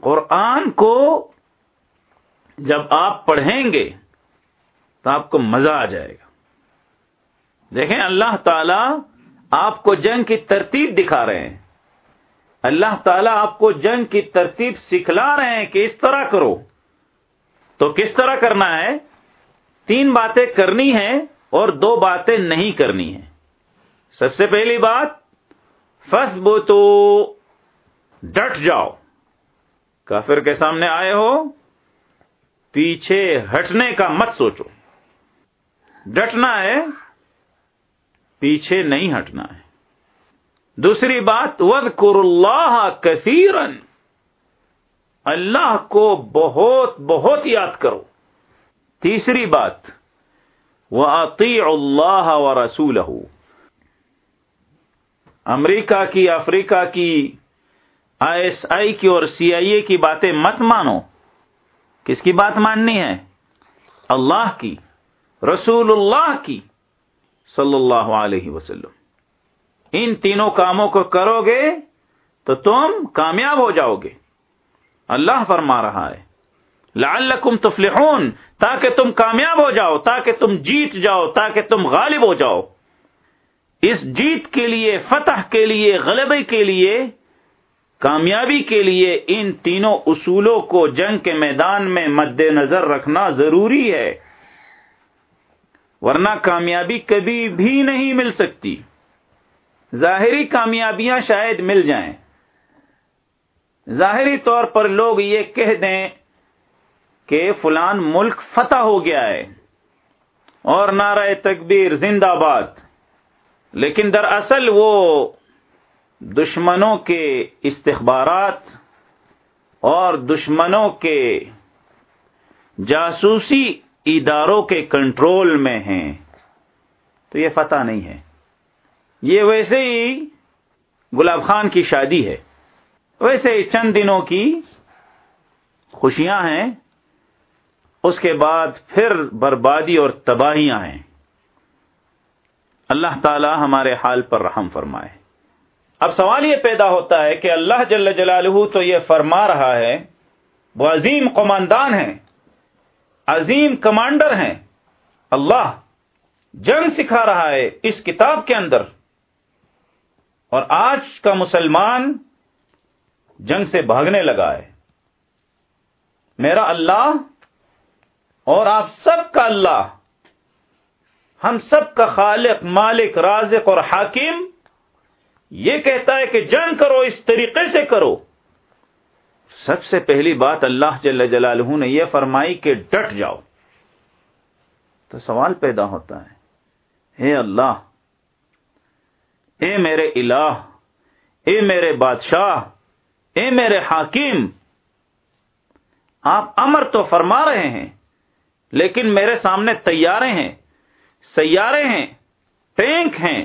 قرآن کو جب آپ پڑھیں گے تو آپ کو مزہ آ جائے گا۔ دیکھیں اللہ تعالی آپ کو جنگ کی ترتیب دکھا رہے ہیں۔ اللہ تعالیٰ آپ کو جنگ کی ترتیب سکھلا رہے ہیں کہ اس طرح کرو۔ تو کس طرح کرنا ہے؟ تین باتیں کرنی ہیں اور دو باتیں نہیں کرنی ہیں۔ سب سے پہلی بات فس بو تو ڈٹ جاؤ۔ کافر کے سامنے آئے ہو، پیچھے ہٹنے کا مت سوچو۔ ڈٹنا ہے، پیچھے نہیں ہٹنا ہے۔ دوسری بات ود اللہ کثیرن۔ اللہ کو بہت بہت یاد کرو۔ تیسری بات وہ عطی اللہ و رسول امریکہ کی، افریقہ کی آئی ایس آئی کی اور سی آئی اے کی باتیں مت مانو۔ کس کی بات ماننی ہے؟ اللہ کی رسول اللہ کی، صلی اللہ علیہ وسلم۔ ان تینوں کاموں کو کرو گے تو تم کامیاب ہو جاؤ گے۔ اللہ فرما رہا ہے، لعلکم تفلحون، تاکہ تم کامیاب ہو جاؤ، تاکہ تم جیت جاؤ، تاکہ تم غالب ہو جاؤ۔ اس جیت کے لیے، فتح کے لیے، غلبے کے لیے کامیابی کے لیے ان تینوں اصولوں کو جنگ کے میدان میں مد نظر رکھنا ضروری ہے۔ ورنہ کامیابی کبھی بھی نہیں مل سکتی۔ ظاہری کامیابیاں شاید مل جائیں۔ ظاہری طور پر لوگ یہ کہہ دیں کہ فلان ملک فتح ہو گیا ہے اور نعرہ تکبیر زندہ باد، لیکن دراصل وہ دشمنوں کے استخبارات اور دشمنوں کے جاسوسی اداروں کے کنٹرول میں ہیں۔ تو یہ فتح نہیں ہے۔ یہ ویسے ہی گلاب خان کی شادی ہے۔ ویسے ہی چند دنوں کی خوشیاں ہیں۔ اس کے بعد پھر بربادی اور تباہیاں ہیں۔ اللہ تعالی ہمارے حال پر رحم فرمائے۔ اب سوال یہ پیدا ہوتا ہے کہ اللہ جل جلالہ تو یہ فرما رہا ہے، وہ عظیم قماندان ہیں، عظیم کمانڈر ہیں۔ اللہ جنگ سکھا رہا ہے اس کتاب کے اندر۔ اور آج کا مسلمان جنگ سے بھاگنے لگا ہے۔ میرا اللہ اور آپ سب کا اللہ، ہم سب کا خالق، مالک، رازق اور حاکم یہ کہتا ہے کہ جنگ کرو، اس طریقے سے کرو۔ سب سے پہلی بات اللہ جل جلالہ نے یہ فرمائی کہ ڈٹ جاؤ۔ تو سوال پیدا ہوتا ہے، اے اللہ، اے میرے الہ، اے میرے بادشاہ، اے میرے حاکم، آپ امر تو فرما رہے ہیں، لیکن میرے سامنے تیارے ہیں، سیارے ہیں، ٹینک ہیں،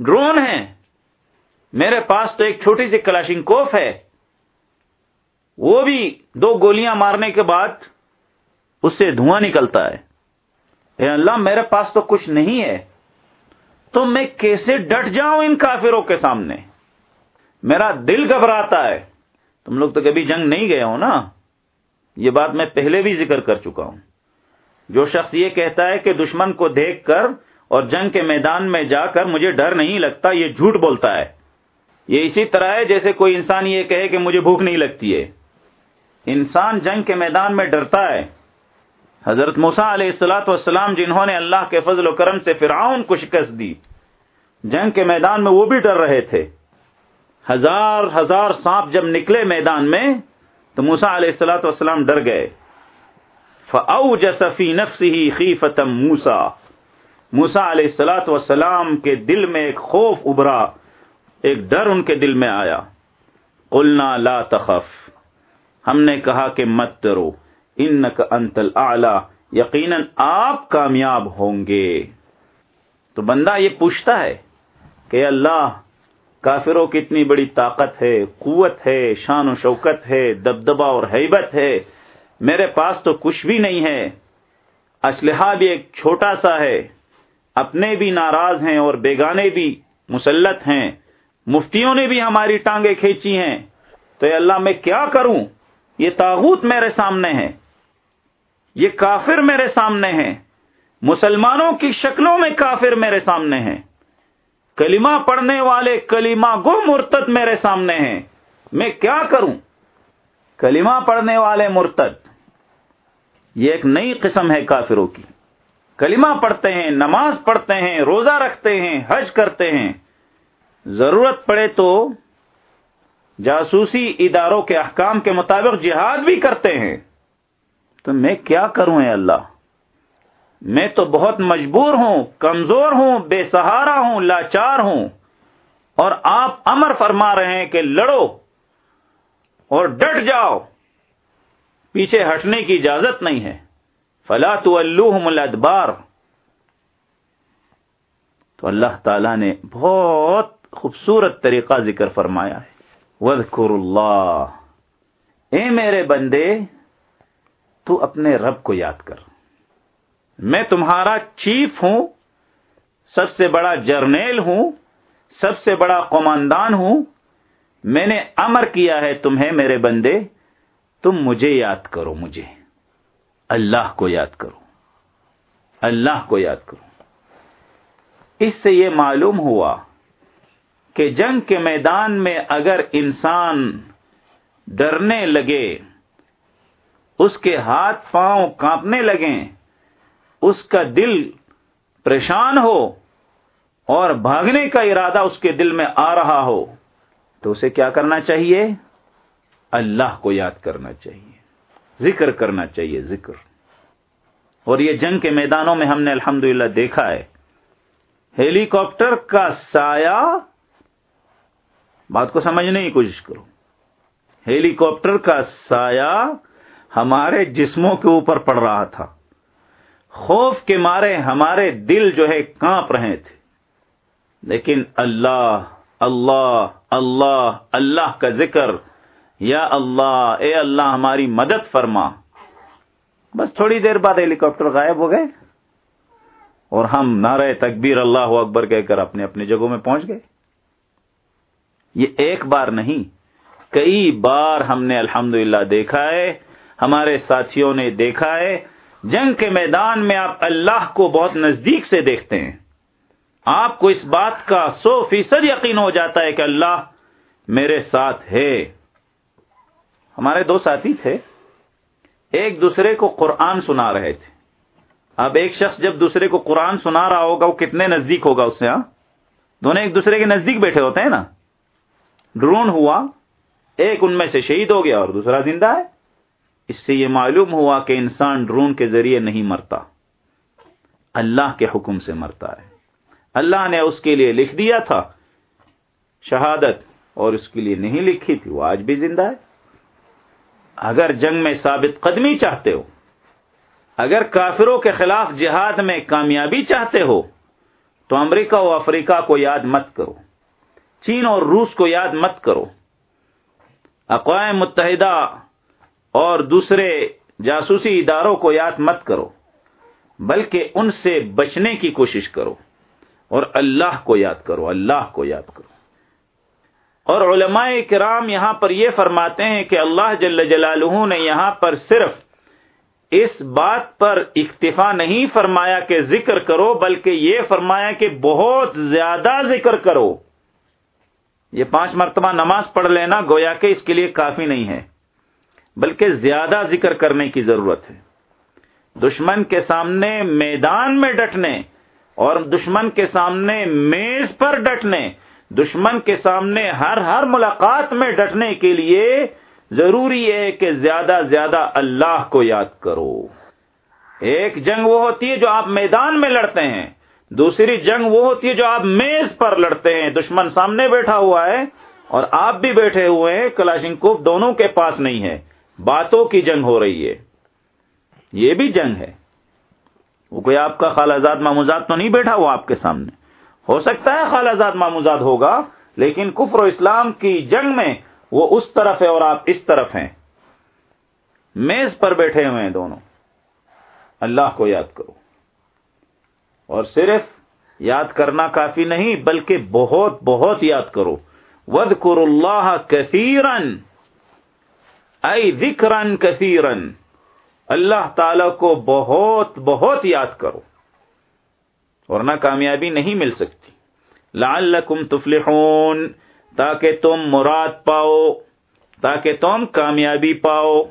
ڈرون ہیں۔ میرے پاس تو ایک چھوٹی سی کلاشنگ کوف ہے۔ وہ بھی دو گولیاں مارنے کے بعد اس سے دھواں نکلتا ہے۔ اے اللہ، میرے پاس تو کچھ نہیں ہے۔ تو میں کیسے ڈٹ جاؤں ان کافروں کے سامنے؟ میرا دل گھبراتا ہے۔ تم لوگ تو کبھی جنگ نہیں گئے ہو نا؟ یہ بات میں پہلے بھی ذکر کر چکا ہوں۔ جو شخص یہ کہتا ہے کہ دشمن کو دیکھ کر اور جنگ کے میدان میں جا کر مجھے ڈر نہیں لگتا، یہ جھوٹ بولتا ہے۔ یہ اسی طرح ہے جیسے کوئی انسان یہ کہے کہ مجھے بھوک نہیں لگتی ہے۔ انسان جنگ کے میدان میں ڈرتا ہے۔ حضرت موسا علیہ السلاۃ والسلام جنہوں نے اللہ کے فضل و کرم سے فرعون کو شکست دی، جنگ کے میدان میں وہ بھی ڈر رہے تھے۔ ہزار ہزار سانپ جب نکلے میدان میں، تو موسا علیہ السلاۃ والسلام ڈر گئے۔ فاؤ جسفی نفسی خی فتم موسا موسا علیہ السلاۃ وسلام کے دل میں ایک خوف ابھرا۔ ایک ڈر ان کے دل میں آیا۔ قلنا لا تخف۔ ہم نے کہا کہ مت ڈرو۔ ان انتل اعلی یقیناً آپ کامیاب ہوں گے۔ تو بندہ یہ پوچھتا ہے کہ اللہ، کافروں کی اتنی بڑی طاقت ہے، قوت ہے، شان و شوکت ہے دبدبا اور حیبت ہے۔ میرے پاس تو کچھ بھی نہیں ہے۔ اسلحہ بھی ایک چھوٹا سا ہے۔ اپنے بھی ناراض ہیں اور بیگانے بھی مسلط ہیں۔ مفتیوں نے بھی ہماری ٹانگیں کھینچی ہیں۔ تو اے اللہ، میں کیا کروں؟ یہ تاغوت میرے سامنے ہے۔ یہ کافر میرے سامنے ہے۔ مسلمانوں کی شکلوں میں کافر میرے سامنے ہیں کلمہ پڑھنے والے کلمہ گو مرتد میرے سامنے ہیں۔ میں کیا کروں؟ کلمہ پڑھنے والے مرتد۔ یہ ایک نئی قسم ہے کافروں کی۔ کلمہ پڑھتے ہیں، نماز پڑھتے ہیں، روزہ رکھتے ہیں، حج کرتے ہیں۔ ضرورت پڑے تو جاسوسی اداروں کے احکام کے مطابق جہاد بھی کرتے ہیں۔ تو میں کیا کروں اے اللہ؟ میں تو بہت مجبور ہوں، کمزور ہوں، بے سہارا ہوں، لاچار ہوں۔ اور آپ امر فرما رہے ہیں کہ لڑو اور ڈٹ جاؤ۔ پیچھے ہٹنے کی اجازت نہیں ہے۔ فلا تو الادبار۔ تو اللہ تعالی نے بہت خوبصورت طریقہ ذکر فرمایا ہے۔ وذکر اللہ اے میرے بندے، تو اپنے رب کو یاد کر۔ میں تمہارا چیف ہوں، سب سے بڑا جرنیل ہوں، سب سے بڑا قماندان ہوں۔ میں نے امر کیا ہے تمہیں میرے بندے، تم مجھے یاد کرو، مجھے۔ اللہ کو یاد کرو۔ اللہ کو یاد کرو۔ اس سے یہ معلوم ہوا کہ جنگ کے میدان میں اگر انسان ڈرنے لگے، اس کے ہاتھ پاؤں کانپنے لگیں، اس کا دل پریشان ہو اور بھاگنے کا ارادہ اس کے دل میں آ رہا ہو، تو اسے کیا کرنا چاہیے؟ اللہ کو یاد کرنا چاہیے، ذکر کرنا چاہیے، ذکر۔ اور یہ جنگ کے میدانوں میں ہم نے الحمد دیکھا ہے، ہیلی کاپٹر کا سایہ بات کو سمجھنے کی کوشش کرو۔ ہیلی کاپٹر کا سایہ ہمارے جسموں کے اوپر پڑ رہا تھا۔ خوف کے مارے ہمارے دل جو ہے کانپ رہے تھے۔ لیکن اللہ اللہ اللہ اللہ کا ذکر، یا اللہ، اے اللہ ہماری مدد فرما۔ بس تھوڑی دیر بعد ہیلی کاپٹر غائب ہو گئے اور ہم نعرہ تکبیر اللہ اکبر کہہ کر اپنے اپنے جگہوں میں پہنچ گئے۔ یہ ایک بار نہیں، کئی بار ہم نے الحمد دیکھا ہے، ہمارے ساتھیوں نے دیکھا ہے، جنگ کے میدان میں آپ اللہ کو بہت نزدیک سے دیکھتے ہیں۔ آپ کو اس بات کا سو فیصد یقین ہو جاتا ہے کہ اللہ میرے ساتھ ہے۔ ہمارے دو ساتھی تھے، ایک دوسرے کو قرآن سنا رہے تھے۔ اب ایک شخص جب دوسرے کو قرآن سنا رہا ہوگا، وہ کتنے نزدیک ہوگا اس سے ہاں؟ دونوں ایک دوسرے کے نزدیک بیٹھے ہوتے ہیں نا؟ ڈرون ہوا، ایک ان میں سے شہید ہو گیا اور دوسرا زندہ ہے۔ اس سے یہ معلوم ہوا کہ انسان ڈرون کے ذریعے نہیں مرتا۔ اللہ کے حکم سے مرتا ہے۔ اللہ نے اس کے لیے لکھ دیا تھا۔ شہادت اور اس کے لیے نہیں لکھی تھی، وہ آج بھی زندہ ہے۔ اگر جنگ میں ثابت قدمی چاہتے ہو، اگر کافروں کے خلاف جہاد میں کامیابی چاہتے ہو، تو امریکہ و افریقہ کو یاد مت کرو۔ چین اور روس کو یاد مت کرو۔ اقوام متحدہ اور دوسرے جاسوسی اداروں کو یاد مت کرو، بلکہ ان سے بچنے کی کوشش کرو اور اللہ کو یاد کرو، اللہ کو یاد کرو۔ اور علماء کرام یہاں پر یہ فرماتے ہیں کہ اللہ جل جلالہ نے یہاں پر صرف اس بات پر اکتفا نہیں فرمایا کہ ذکر کرو، بلکہ یہ فرمایا کہ بہت زیادہ ذکر کرو۔ یہ پانچ مرتبہ نماز پڑھ لینا گویا کہ اس کے لیے کافی نہیں ہے، بلکہ زیادہ ذکر کرنے کی ضرورت ہے۔ دشمن کے سامنے میدان میں ڈٹنے اور دشمن کے سامنے میز پر ڈٹنے، دشمن کے سامنے ہر ہر ملاقات میں ڈٹنے کے لیے ضروری ہے کہ زیادہ زیادہ اللہ کو یاد کرو۔ ایک جنگ وہ ہوتی ہے جو آپ میدان میں لڑتے ہیں۔ دوسری جنگ وہ ہوتی ہے جو آپ میز پر لڑتے ہیں، دشمن سامنے بیٹھا ہوا ہے اور آپ بھی بیٹھے ہوئے ہیں، کلاشنکوف دونوں کے پاس نہیں ہے۔ باتوں کی جنگ ہو رہی ہے۔ یہ بھی جنگ ہے۔ وہ کوئی آپ کا خالہ ماموزاد تو نہیں بیٹھا وہ آپ کے سامنے؟ ہو سکتا ہے خالہ ماموزاد ہوگا، لیکن کفر و اسلام کی جنگ میں وہ اس طرف ہے اور آپ اس طرف ہیں۔ میز پر بیٹھے ہوئے ہیں دونوں۔ اللہ کو یاد کرو۔ اور صرف یاد کرنا کافی نہیں بلکہ بہت بہت یاد کرو۔ ود کر اللہ کثیرن اے ذکرن کثیرن اللہ تعالی کو بہت بہت یاد کرو۔ ورنہ کامیابی نہیں مل سکتی۔ لعلکم تفلحون، تاکہ تم مراد پاؤ، تاکہ تم کامیابی پاؤ،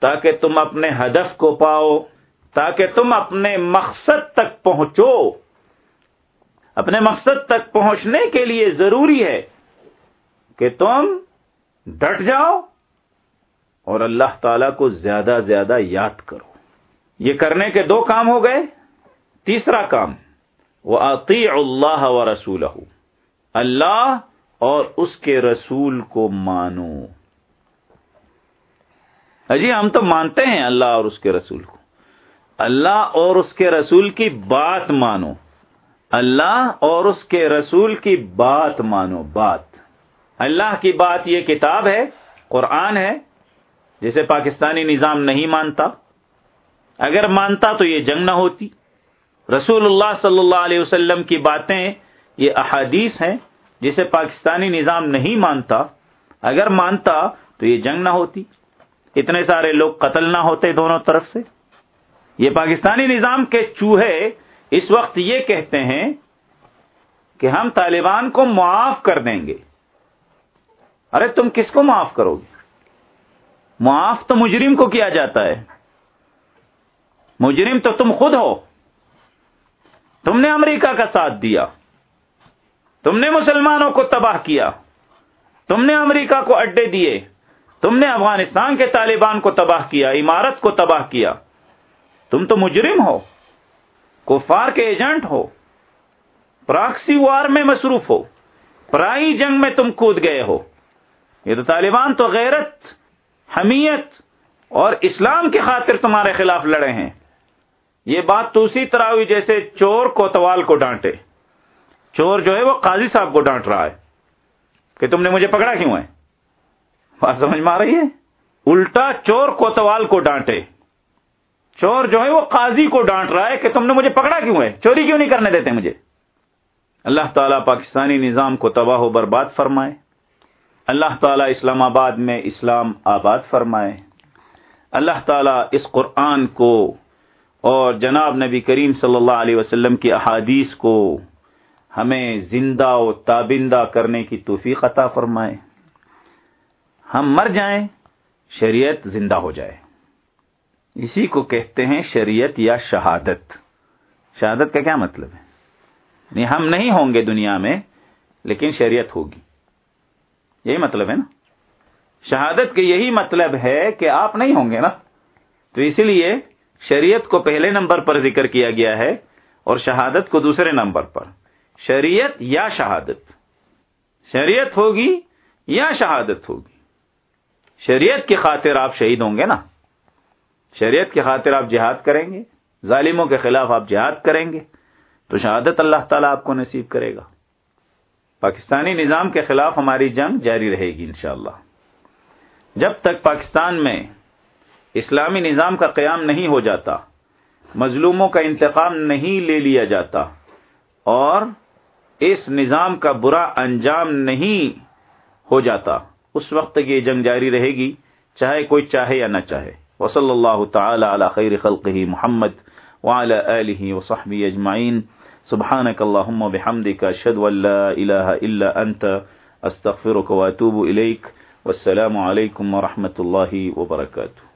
تاکہ تم اپنے ہدف کو پاؤ۔ تاکہ تم اپنے مقصد تک پہنچو۔ اپنے مقصد تک پہنچنے کے لیے ضروری ہے کہ تم ڈٹ جاؤ اور اللہ تعالی کو زیادہ زیادہ یاد کرو۔ یہ کرنے کے دو کام ہو گئے۔ تیسرا کام وہ عطی اللہ و رسول اللہ اور اس کے رسول کو مانو۔ جی ہم تو مانتے ہیں اللہ اور اس کے رسول کو۔ اللہ اور اس کے رسول کی بات مانو۔ اللہ اور اس کے رسول کی بات مانو، بات۔ اللہ کی بات یہ کتاب ہے، قرآن ہے، جسے پاکستانی نظام نہیں مانتا۔ اگر مانتا تو یہ جنگ نہ ہوتی۔ رسول اللہ صلی اللہ علیہ وسلم کی باتیں یہ احادیث ہیں، جسے پاکستانی نظام نہیں مانتا۔ اگر مانتا تو یہ جنگ نہ ہوتی۔ اتنے سارے لوگ قتل نہ ہوتے دونوں طرف سے۔ یہ پاکستانی نظام کے چوہے اس وقت یہ کہتے ہیں کہ ہم طالبان کو معاف کر دیں گے۔ ارے تم کس کو معاف کرو گے؟ معاف تو مجرم کو کیا جاتا ہے؟ مجرم تو تم خود ہو۔ تم نے امریکہ کا ساتھ دیا۔ تم نے مسلمانوں کو تباہ کیا۔ تم نے امریکہ کو اڈے دیے۔ تم نے افغانستان کے طالبان کو تباہ کیا، عمارت کو تباہ کیا۔ تم تو مجرم ہو، کفار کے ایجنٹ ہو، پراکسی وار میں مصروف ہو، پرائی جنگ میں تم کود گئے ہو۔ یہ تو طالبان تو غیرت، حمیت اور اسلام کی خاطر تمہارے خلاف لڑے ہیں۔ یہ بات تو اسی طرح ہوئی جیسے چور کوتوال کو ڈانٹے۔ چور جو ہے وہ قاضی صاحب کو ڈانٹ رہا ہے کہ تم نے مجھے پکڑا کیوں ہے؟ بات سمجھ میں آ رہی ہے؟ الٹا چور کوتوال کو ڈانٹے۔ چور جو ہے وہ قاضی کو ڈانٹ رہا ہے کہ تم نے مجھے پکڑا کیوں ہے؟ چوری کیوں نہیں کرنے دیتے مجھے؟ اللہ تعالیٰ پاکستانی نظام کو تباہ و برباد فرمائے۔ اللہ تعالیٰ اسلام آباد میں اسلام آباد فرمائے۔ اللہ تعالیٰ اس قرآن کو اور جناب نبی کریم صلی اللہ علیہ وسلم کی احادیث کو ہمیں زندہ و تابندہ کرنے کی توفیق عطا فرمائے۔ ہم مر جائیں، شریعت زندہ ہو جائے۔ اسی کو کہتے ہیں شریعت یا شہادت۔ شہادت کا کیا مطلب ہے؟ یعنی ہم نہیں ہوں گے دنیا میں، لیکن شریعت ہوگی۔ یہی مطلب ہے نا؟ شہادت کے یہی مطلب ہے کہ آپ نہیں ہوں گے نا۔ تو اسی لیے شریعت کو پہلے نمبر پر ذکر کیا گیا ہے اور شہادت کو دوسرے نمبر پر۔ شریعت یا شہادت۔ شریعت ہوگی یا شہادت ہوگی۔ شریعت کی خاطر آپ شہید ہوں گے نا۔ شریعت کی خاطر آپ جہاد کریں گے، ظالموں کے خلاف آپ جہاد کریں گے، تو شہادت اللہ تعالیٰ آپ کو نصیب کرے گا۔ پاکستانی نظام کے خلاف ہماری جنگ جاری رہے گی انشاءاللہ۔ جب تک پاکستان میں اسلامی نظام کا قیام نہیں ہو جاتا، مظلوموں کا انتقام نہیں لے لیا جاتا، اور اس نظام کا برا انجام نہیں ہو جاتا، اس وقت تک یہ جنگ جاری رہے گی، چاہے کوئی چاہے یا نہ چاہے۔ وصلی اللہ تعالی علی خیر خلقه محمد وعلى آله وصحبه اجمعین سبحانك اللهم وبحمدك اشهد ان لا اله الا انت استغفرك واتوب اليك والسلام علیکم ورحمۃ اللہ وبرکاتہ